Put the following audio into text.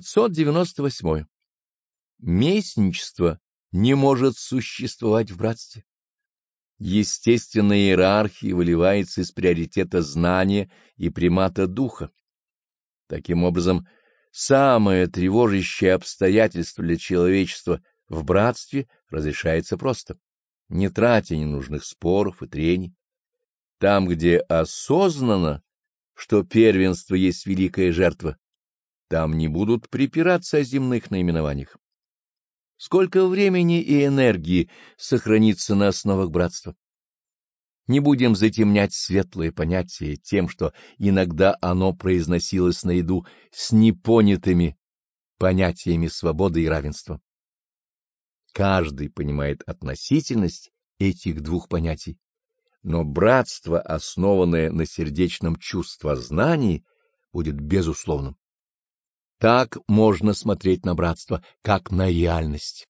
598. Местничество не может существовать в братстве. Естественная иерархия выливается из приоритета знания и примата духа. Таким образом, самое тревожащее обстоятельство для человечества в братстве разрешается просто, не тратя ненужных споров и трений. Там, где осознанно, что первенство есть великая жертва, там не будут припираться о земных наименованиях. Сколько времени и энергии сохранится на основах братства? Не будем затемнять светлое понятие тем, что иногда оно произносилось наряду с непонятыми понятиями свободы и равенства. Каждый понимает относительность этих двух понятий, но братство, основанное на сердечном чувствознании, будет безусловным. Так можно смотреть на братство, как на реальность.